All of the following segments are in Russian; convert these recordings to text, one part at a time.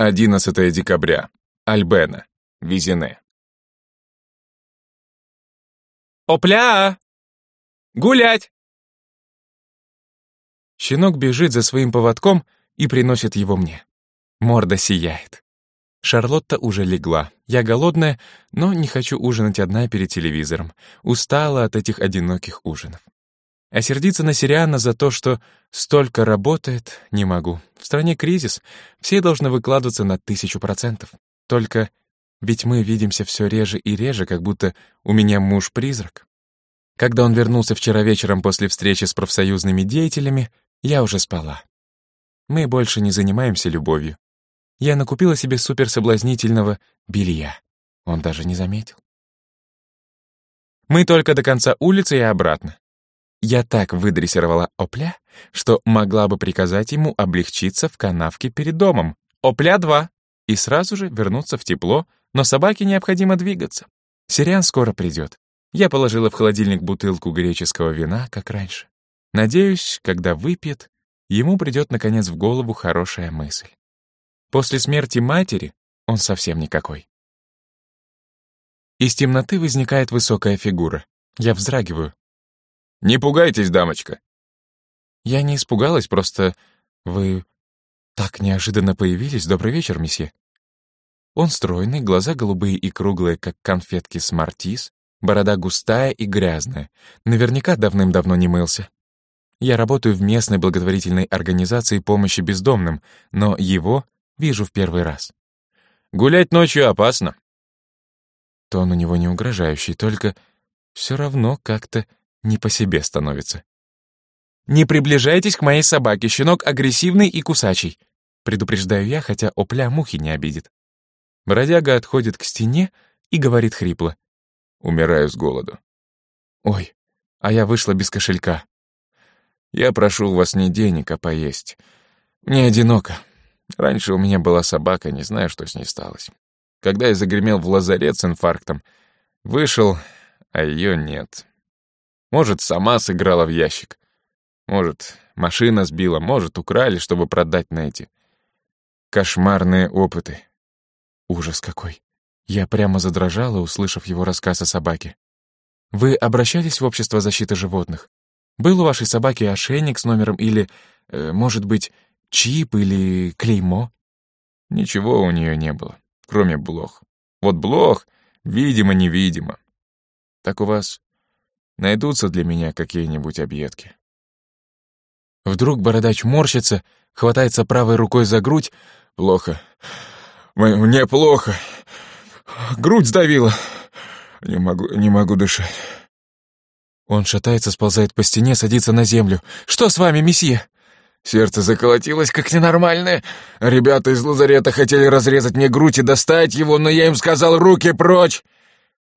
11 декабря. Альбена. Визине. «Опля! Гулять!» Щенок бежит за своим поводком и приносит его мне. Морда сияет. Шарлотта уже легла. Я голодная, но не хочу ужинать одна перед телевизором. Устала от этих одиноких ужинов. А сердиться на Сириана за то, что столько работает, не могу. В стране кризис, все должны выкладываться на тысячу процентов. Только ведь мы видимся все реже и реже, как будто у меня муж-призрак. Когда он вернулся вчера вечером после встречи с профсоюзными деятелями, я уже спала. Мы больше не занимаемся любовью. Я накупила себе суперсоблазнительного белья. Он даже не заметил. Мы только до конца улицы и обратно. Я так выдрессировала Опля, что могла бы приказать ему облегчиться в канавке перед домом. Опля-2. И сразу же вернуться в тепло, но собаке необходимо двигаться. Сириан скоро придет. Я положила в холодильник бутылку греческого вина, как раньше. Надеюсь, когда выпьет, ему придет наконец в голову хорошая мысль. После смерти матери он совсем никакой. Из темноты возникает высокая фигура. Я вздрагиваю. «Не пугайтесь, дамочка!» Я не испугалась, просто вы так неожиданно появились. Добрый вечер, месье. Он стройный, глаза голубые и круглые, как конфетки Смартис, борода густая и грязная. Наверняка давным-давно не мылся. Я работаю в местной благотворительной организации помощи бездомным, но его вижу в первый раз. «Гулять ночью опасно». Тон у него не угрожающий, только все равно как-то не по себе становится. «Не приближайтесь к моей собаке, щенок агрессивный и кусачий», предупреждаю я, хотя опля мухи не обидит. Бродяга отходит к стене и говорит хрипло. «Умираю с голоду». «Ой, а я вышла без кошелька». «Я прошу у вас не денег, а поесть. Мне одиноко. Раньше у меня была собака, не знаю, что с ней сталось. Когда я загремел в лазарет с инфарктом, вышел, а ее нет. Может, сама сыграла в ящик. Может, машина сбила, может, украли, чтобы продать на эти кошмарные опыты. Ужас какой. Я прямо задрожала, услышав его рассказ о собаке. Вы обращались в общество защиты животных? Был у вашей собаки ошейник с номером или, э, может быть, чип или клеймо? Ничего у нее не было, кроме блох. Вот блох, видимо-невидимо. Так у вас Найдутся для меня какие-нибудь объедки. Вдруг бородач морщится, хватается правой рукой за грудь. Плохо. Мне плохо. Грудь сдавила. Не могу, не могу дышать. Он шатается, сползает по стене, садится на землю. «Что с вами, месье?» Сердце заколотилось, как ненормальное. Ребята из лазарета хотели разрезать мне грудь и достать его, но я им сказал «руки прочь!»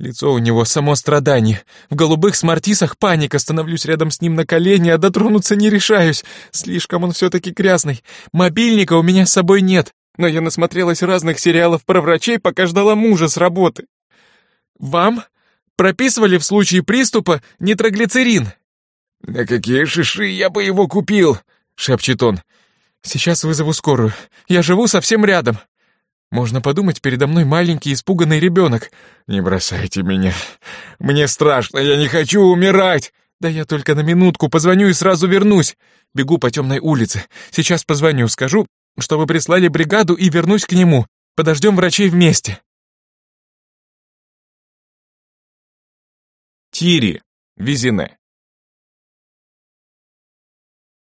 Лицо у него само страдание. В голубых смартисах паника. Становлюсь рядом с ним на колени, а дотронуться не решаюсь. Слишком он все-таки грязный. Мобильника у меня с собой нет. Но я насмотрелась разных сериалов про врачей, пока ждала мужа с работы. Вам прописывали в случае приступа нитроглицерин? «На какие шиши я бы его купил?» — шепчет он. «Сейчас вызову скорую. Я живу совсем рядом». Можно подумать, передо мной маленький испуганный ребенок. Не бросайте меня. Мне страшно, я не хочу умирать. Да я только на минутку позвоню и сразу вернусь. Бегу по темной улице. Сейчас позвоню, скажу, чтобы прислали бригаду и вернусь к нему. Подождем врачей вместе. Тири, Визине.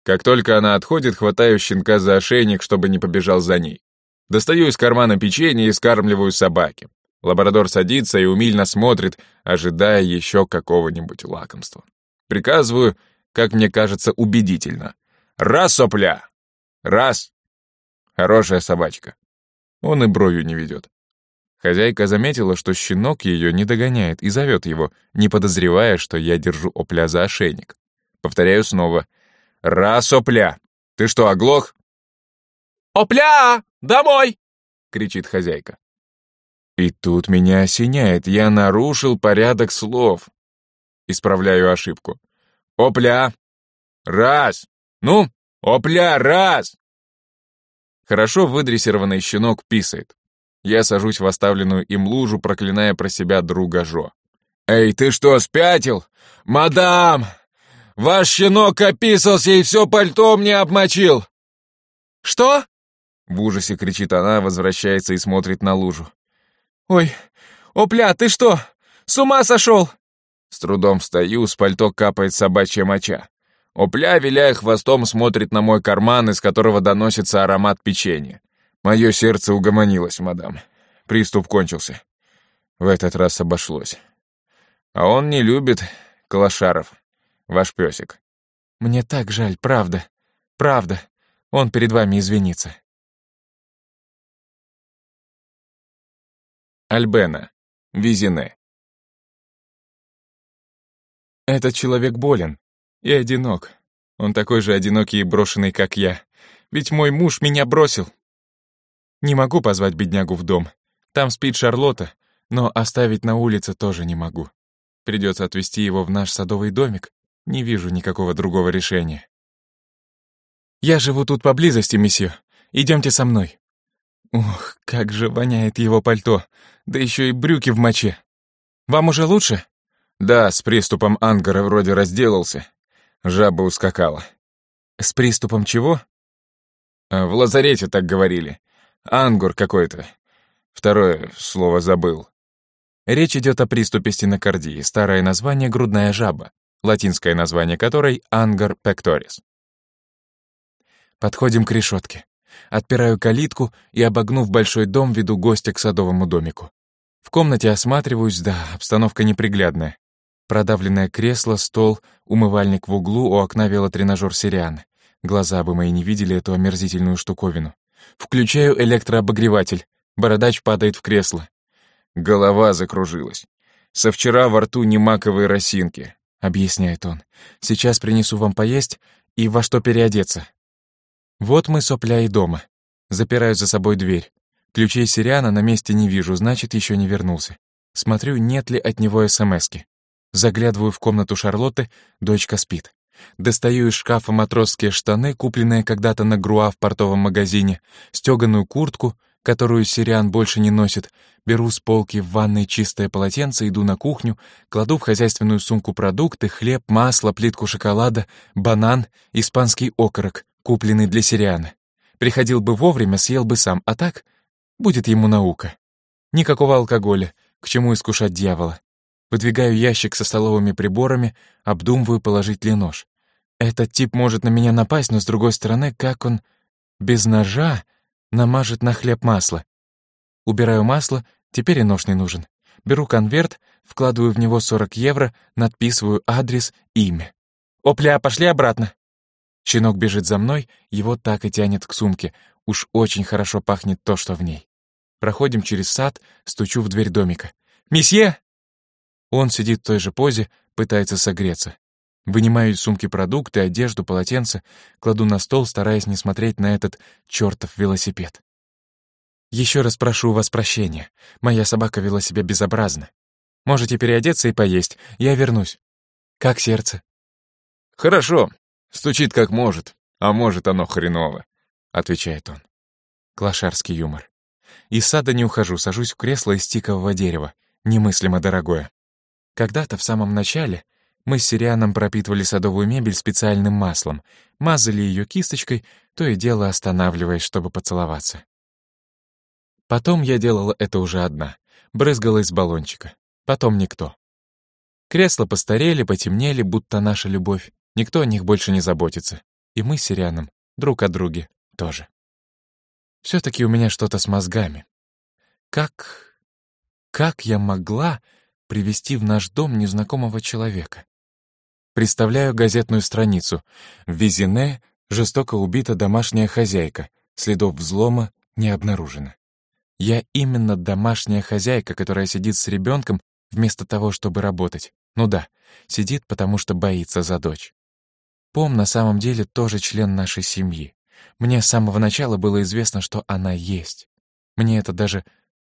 Как только она отходит, хватаю щенка за ошейник, чтобы не побежал за ней. Достаю из кармана печенье и скармливаю собаке. Лабрадор садится и умильно смотрит, ожидая еще какого-нибудь лакомства. Приказываю, как мне кажется, убедительно. «Раз, сопля! Раз!» Хорошая собачка. Он и бровью не ведет. Хозяйка заметила, что щенок ее не догоняет и зовет его, не подозревая, что я держу опля за ошейник. Повторяю снова. «Раз, опля! Ты что, оглох?» «Опля! Домой!» — кричит хозяйка. И тут меня осеняет, я нарушил порядок слов. Исправляю ошибку. «Опля! Раз! Ну, опля, раз!» Хорошо выдрессированный щенок писает. Я сажусь в оставленную им лужу, проклиная про себя друга Жо. «Эй, ты что, спятил? Мадам! Ваш щенок описался и все пальто мне обмочил!» «Что?» В ужасе кричит она, возвращается и смотрит на лужу. «Ой, опля, ты что, с ума сошел?» С трудом встаю, с пальто капает собачья моча. Опля, виляя хвостом, смотрит на мой карман, из которого доносится аромат печенья. Мое сердце угомонилось, мадам. Приступ кончился. В этот раз обошлось. А он не любит Калашаров, ваш песик. Мне так жаль, правда. Правда. Он перед вами извинится. Альбена. Визине. Этот человек болен и одинок. Он такой же одинокий и брошенный, как я. Ведь мой муж меня бросил. Не могу позвать беднягу в дом. Там спит Шарлотта, но оставить на улице тоже не могу. Придется отвезти его в наш садовый домик. Не вижу никакого другого решения. Я живу тут поблизости, месье. Идемте со мной. Ох, как же воняет его пальто, да еще и брюки в моче. Вам уже лучше? Да, с приступом ангара вроде разделался. Жаба ускакала. С приступом чего? А, в лазарете так говорили. Ангур какой-то. Второе слово забыл. Речь идет о приступе стенокардии, старое название — грудная жаба, латинское название которой — ангар пекторис. Подходим к решетке. Отпираю калитку и, обогнув большой дом, веду гостя к садовому домику. В комнате осматриваюсь, да, обстановка неприглядная. Продавленное кресло, стол, умывальник в углу, у окна велотренажер Сирианы. Глаза бы мои не видели эту омерзительную штуковину. Включаю электрообогреватель. Бородач падает в кресло. Голова закружилась. Со вчера во рту не маковые росинки, объясняет он. Сейчас принесу вам поесть и во что переодеться. Вот мы сопля и дома. Запираю за собой дверь. Ключей Сириана на месте не вижу, значит, еще не вернулся. Смотрю, нет ли от него СМСки. Заглядываю в комнату Шарлотты, дочка спит. Достаю из шкафа матросские штаны, купленные когда-то на Груа в портовом магазине, стеганую куртку, которую Сириан больше не носит, беру с полки в ванной чистое полотенце, иду на кухню, кладу в хозяйственную сумку продукты, хлеб, масло, плитку шоколада, банан, испанский окорок, купленный для Сириана. Приходил бы вовремя, съел бы сам, а так будет ему наука. Никакого алкоголя, к чему искушать дьявола. Выдвигаю ящик со столовыми приборами, обдумываю, положить ли нож. Этот тип может на меня напасть, но с другой стороны, как он без ножа намажет на хлеб масло? Убираю масло, теперь и нож не нужен. Беру конверт, вкладываю в него 40 евро, надписываю адрес, имя. «Опля, пошли обратно!» Щенок бежит за мной, его так и тянет к сумке. Уж очень хорошо пахнет то, что в ней. Проходим через сад, стучу в дверь домика. «Месье!» Он сидит в той же позе, пытается согреться. Вынимаю из сумки продукты, одежду, полотенце, кладу на стол, стараясь не смотреть на этот чертов велосипед. Еще раз прошу у вас прощения. Моя собака вела себя безобразно. Можете переодеться и поесть. Я вернусь. Как сердце? Хорошо. Стучит как может. А может, оно хреново, отвечает он. Клашарский юмор. Из сада не ухожу, сажусь в кресло из тикового дерева. Немыслимо дорогое. Когда-то в самом начале мы с Сирианом пропитывали садовую мебель специальным маслом, мазали ее кисточкой, то и дело останавливаясь, чтобы поцеловаться. Потом я делала это уже одна, брызгала из баллончика. Потом никто. Кресла постарели, потемнели, будто наша любовь. Никто о них больше не заботится. И мы с Сирианом друг о друге тоже. Все-таки у меня что-то с мозгами. Как... как я могла привести в наш дом незнакомого человека. Представляю газетную страницу. В Визине жестоко убита домашняя хозяйка. Следов взлома не обнаружено. Я именно домашняя хозяйка, которая сидит с ребенком вместо того, чтобы работать. Ну да, сидит, потому что боится за дочь. Пом на самом деле тоже член нашей семьи. Мне с самого начала было известно, что она есть. Мне это даже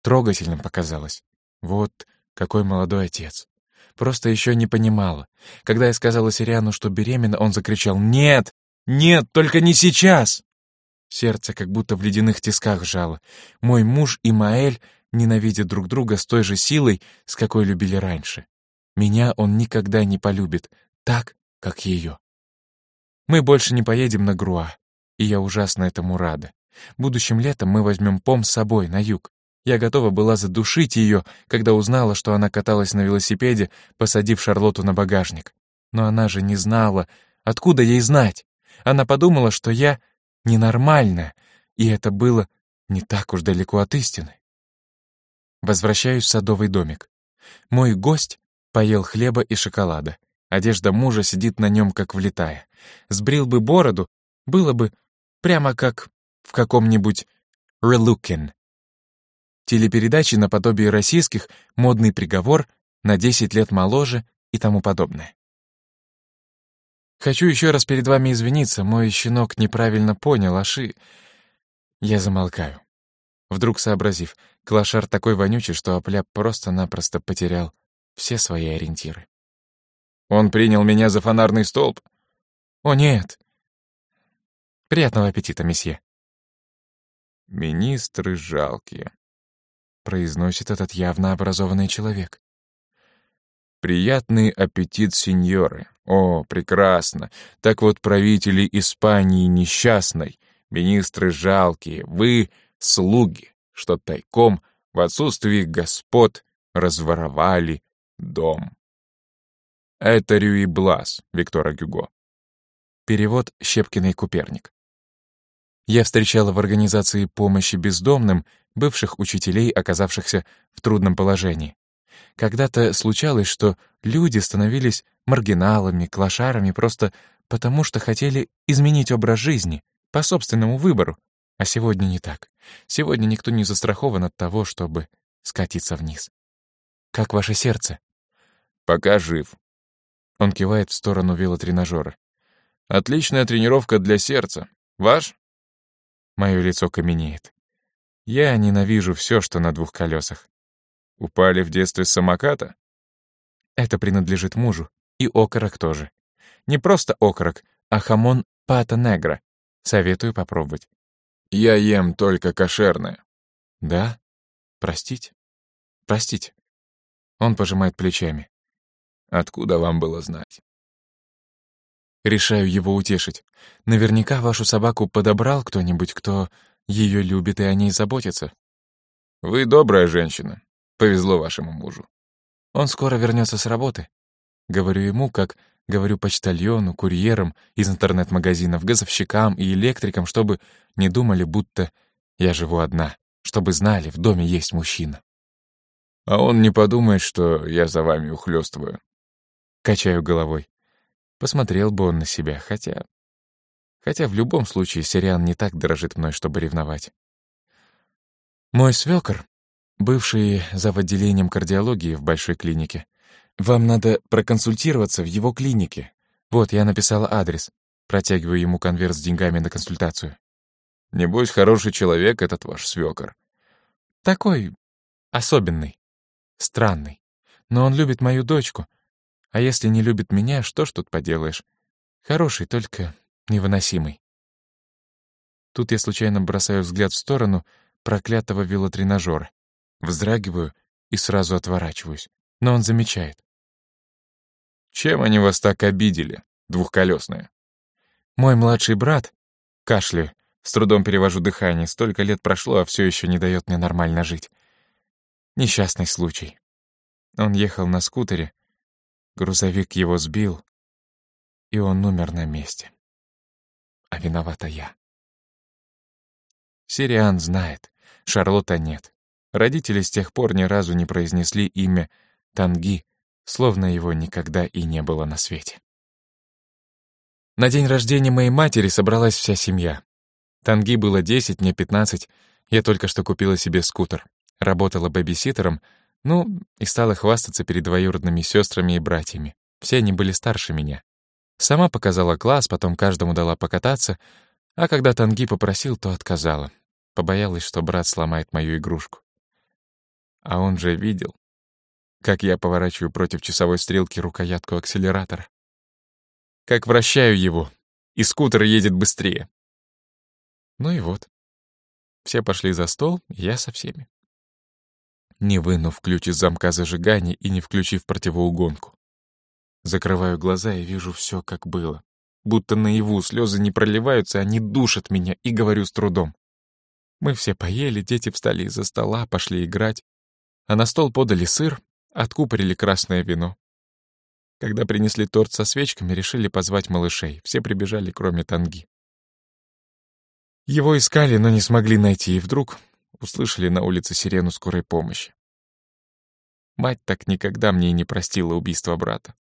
трогательным показалось. Вот какой молодой отец. Просто еще не понимала. Когда я сказала Сириану, что беременна, он закричал «Нет! Нет, только не сейчас!» Сердце как будто в ледяных тисках жало. Мой муж и Маэль ненавидят друг друга с той же силой, с какой любили раньше. Меня он никогда не полюбит, так, как ее. Мы больше не поедем на Груа, и я ужасно этому рада. Будущим летом мы возьмем Пом с собой на юг. Я готова была задушить ее, когда узнала, что она каталась на велосипеде, посадив Шарлотту на багажник. Но она же не знала, откуда ей знать. Она подумала, что я ненормальная, и это было не так уж далеко от истины. Возвращаюсь в садовый домик. Мой гость поел хлеба и шоколада. Одежда мужа сидит на нем, как влетая. Сбрил бы бороду, было бы прямо как в каком-нибудь «Релукин». Телепередачи наподобие российских «Модный приговор», «На 10 лет моложе» и тому подобное. Хочу еще раз перед вами извиниться, мой щенок неправильно понял, аши... Я замолкаю. Вдруг сообразив, клошар такой вонючий, что опляп просто-напросто потерял все свои ориентиры. Он принял меня за фонарный столб? О, нет. Приятного аппетита, месье. Министры жалкие, произносит этот явно образованный человек. Приятный аппетит, сеньоры. О, прекрасно. Так вот, правители Испании несчастной, министры жалкие, вы — слуги, что тайком, в отсутствии господ, разворовали дом. Это Рюи Блас, Виктора Гюго. Перевод Щепкиный Куперник. Я встречала в организации помощи бездомным бывших учителей, оказавшихся в трудном положении. Когда-то случалось, что люди становились маргиналами, клошарами просто потому, что хотели изменить образ жизни по собственному выбору. А сегодня не так. Сегодня никто не застрахован от того, чтобы скатиться вниз. Как ваше сердце? Пока жив. Он кивает в сторону велотренажера. Отличная тренировка для сердца. Ваш? Мое лицо каменеет. Я ненавижу все, что на двух колесах. Упали в детстве с самоката? Это принадлежит мужу. И окорок тоже. Не просто окорок, а хамон пата негра. Советую попробовать. Я ем только кошерное. Да? Простите? Простите. Он пожимает плечами. Откуда вам было знать? Решаю его утешить. Наверняка вашу собаку подобрал кто-нибудь, кто ее любит и о ней заботится. Вы добрая женщина. Повезло вашему мужу. Он скоро вернется с работы. Говорю ему, как говорю почтальону, курьерам из интернет-магазинов, газовщикам и электрикам, чтобы не думали, будто я живу одна, чтобы знали, в доме есть мужчина. А он не подумает, что я за вами ухлёстываю. Качаю головой. Посмотрел бы он на себя, хотя... Хотя в любом случае Сириан не так дорожит мной, чтобы ревновать. Мой свёкор бывший зав. отделением кардиологии в большой клинике. Вам надо проконсультироваться в его клинике. Вот, я написала адрес. Протягиваю ему конверт с деньгами на консультацию. Небось, хороший человек этот ваш свёкор. Такой особенный, странный. Но он любит мою дочку. А если не любит меня, что ж тут поделаешь? Хороший, только невыносимый. Тут я случайно бросаю взгляд в сторону проклятого велотренажера. Вздрагиваю и сразу отворачиваюсь, но он замечает. «Чем они вас так обидели, двухколесные?» «Мой младший брат...» Кашляю, с трудом перевожу дыхание, столько лет прошло, а все еще не дает мне нормально жить. Несчастный случай. Он ехал на скутере, грузовик его сбил, и он умер на месте. А виновата я. Сириан знает, Шарлотта нет. Родители с тех пор ни разу не произнесли имя Танги, словно его никогда и не было на свете. На день рождения моей матери собралась вся семья. Танги было 10, мне 15, я только что купила себе скутер, работала бэбиситером, ну, и стала хвастаться перед двоюродными сестрами и братьями. Все они были старше меня. Сама показала класс, потом каждому дала покататься, а когда Танги попросил, то отказала. Побоялась, что брат сломает мою игрушку. А он же видел, как я поворачиваю против часовой стрелки рукоятку акселератора. Как вращаю его, и скутер едет быстрее. Ну и вот. Все пошли за стол, я со всеми. Не вынув ключ из замка зажигания и не включив противоугонку. Закрываю глаза и вижу все, как было. Будто наяву слезы не проливаются, они душат меня, и говорю с трудом. Мы все поели, дети встали из-за стола, пошли играть. А на стол подали сыр, откупорили красное вино. Когда принесли торт со свечками, решили позвать малышей. Все прибежали, кроме Танги. Его искали, но не смогли найти, и вдруг услышали на улице сирену скорой помощи. Мать так никогда мне и не простила убийство брата.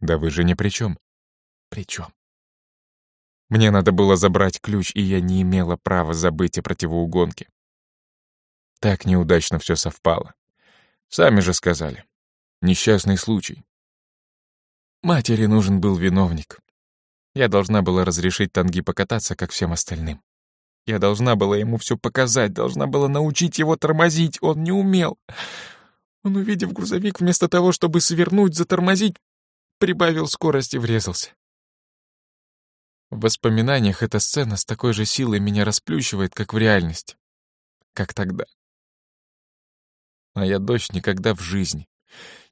Да вы же ни при чем. При чем? Мне надо было забрать ключ, и я не имела права забыть о противоугонке. Так неудачно все совпало. Сами же сказали. Несчастный случай. Матери нужен был виновник. Я должна была разрешить Танги покататься, как всем остальным. Я должна была ему все показать, должна была научить его тормозить, он не умел. Он, увидев грузовик, вместо того, чтобы свернуть, затормозить, прибавил скорость и врезался. В воспоминаниях эта сцена с такой же силой меня расплющивает, как в реальности. Как тогда. Моя дочь никогда в жизни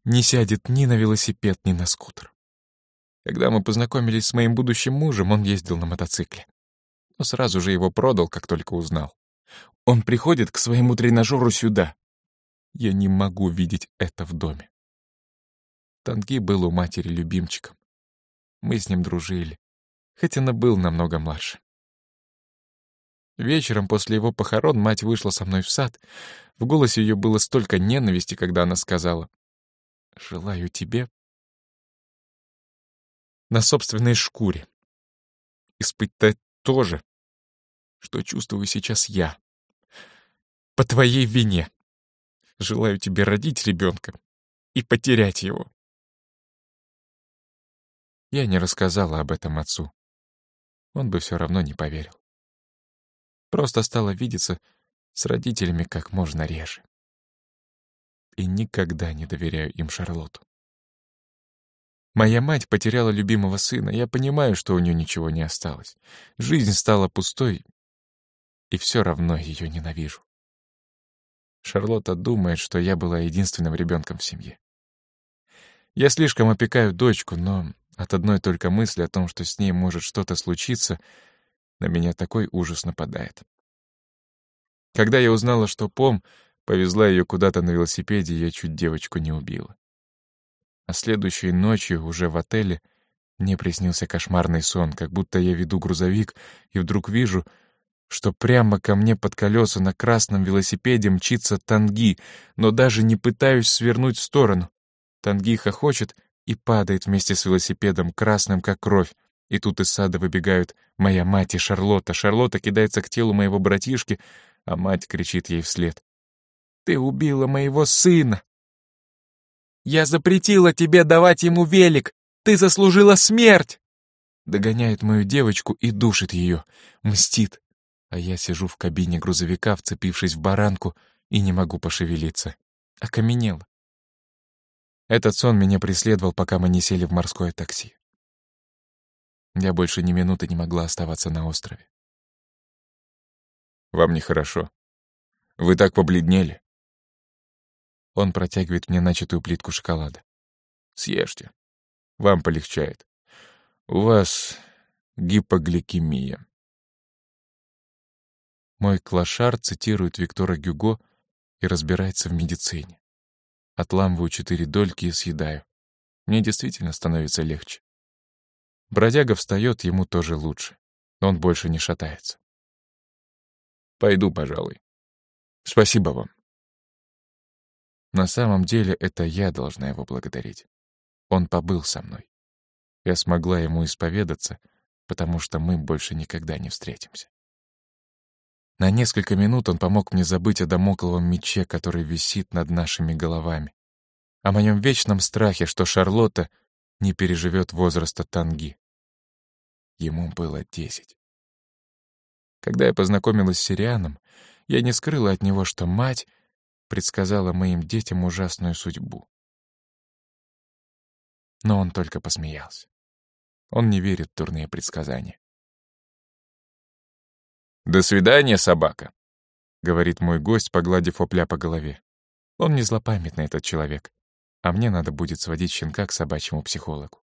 не сядет ни на велосипед, ни на скутер. Когда мы познакомились с моим будущим мужем, он ездил на мотоцикле. Сразу же его продал, как только узнал. Он приходит к своему тренажеру сюда. Я не могу видеть это в доме. Танги был у матери любимчиком. Мы с ним дружили, хоть он был намного младше. Вечером после его похорон мать вышла со мной в сад. В голосе ее было столько ненависти, когда она сказала «Желаю тебе на собственной шкуре. Испытать то же, что чувствую сейчас я. По твоей вине. Желаю тебе родить ребенка и потерять его. Я не рассказала об этом отцу. Он бы все равно не поверил. Просто стала видеться с родителями как можно реже. И никогда не доверяю им Шарлотту. Моя мать потеряла любимого сына, я понимаю, что у нее ничего не осталось. Жизнь стала пустой, и все равно ее ненавижу. Шарлотта думает, что я была единственным ребенком в семье. Я слишком опекаю дочку, но от одной только мысли о том, что с ней может что-то случиться, на меня такой ужас нападает. Когда я узнала, что Пом повезла ее куда-то на велосипеде, я чуть девочку не убила. А следующей ночью, уже в отеле, мне приснился кошмарный сон, как будто я веду грузовик, и вдруг вижу, что прямо ко мне под колеса на красном велосипеде мчится Танги, но даже не пытаюсь свернуть в сторону. Танги хохочет и падает вместе с велосипедом, красным как кровь. И тут из сада выбегают моя мать и Шарлотта. Шарлотта кидается к телу моего братишки, а мать кричит ей вслед. «Ты убила моего сына!» Я запретила тебе давать ему велик! Ты заслужила смерть!» Догоняет мою девочку и душит ее, мстит. А я сижу в кабине грузовика, вцепившись в баранку, и не могу пошевелиться. Окаменела. Этот сон меня преследовал, пока мы не сели в морское такси. Я больше ни минуты не могла оставаться на острове. «Вам нехорошо. Вы так побледнели». Он протягивает мне начатую плитку шоколада. «Съешьте. Вам полегчает. У вас гипогликемия». Мой клошар цитирует Виктора Гюго и разбирается в медицине. Отламываю четыре дольки и съедаю. Мне действительно становится легче. Бродяга встает, ему тоже лучше. Но он больше не шатается. Пойду, пожалуй. Спасибо вам. На самом деле это я должна его благодарить. Он побыл со мной. Я смогла ему исповедаться, потому что мы больше никогда не встретимся. На несколько минут он помог мне забыть о домокловом мече, который висит над нашими головами, о моем вечном страхе, что Шарлотта не переживет возраста Танги. Ему было десять. Когда я познакомилась с Сирианом, я не скрыла от него, что мать — предсказала моим детям ужасную судьбу. Но он только посмеялся. Он не верит в дурные предсказания. «До свидания, собака», — говорит мой гость, погладив опля по голове. Он не злопамятный, этот человек, а мне надо будет сводить щенка к собачьему психологу.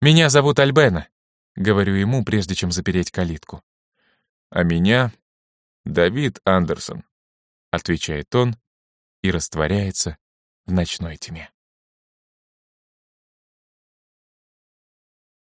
«Меня зовут Альбена», — говорю ему, прежде чем запереть калитку. «А меня Давид Андерсон», — отвечает он и растворяется в ночной тьме.